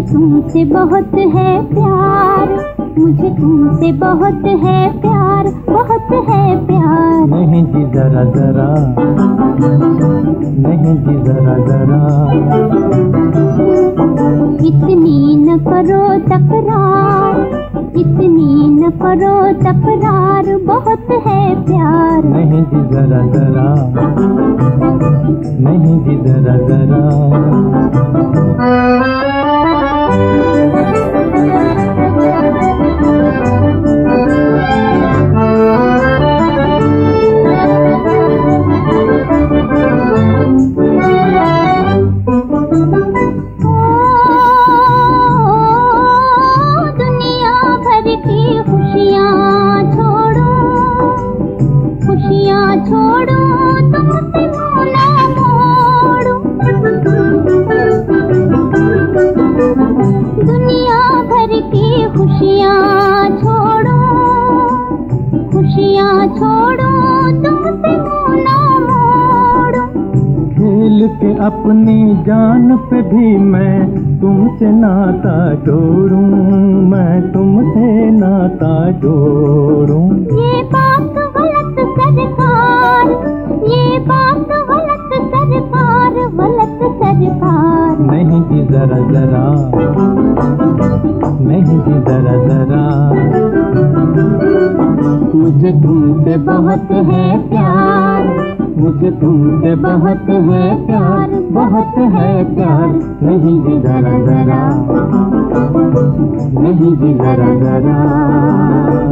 तुमसे बहुत है प्यार। मुझे तुमसे बहुत है प्यार। बहुत है प्यार। नहीं जी, जरा जरा। नहीं जी जरा जरा। इतनी न करो तकरार इतनी न करो तकरार बहुत है प्यार। नहीं जी जरा जरा। नहीं जी जरा जरा। दुनिया भर की खुशियाँ छोड़ो खुशियाँ छोड़ो तुमसे ना मोड़ो। खेल के अपनी जान पे भी मैं तुमसे नाता जोड़ूं मैं तुमसे नाता जोड़ूं। ये बात जरा जरा। जी, जरा जरा। मुझे तुमसे बहुत है प्यार। मुझे तुमसे बहुत है प्यार। बहुत है प्यार। नहीं जी, जरा जरा। नहीं जी, जरा जरा।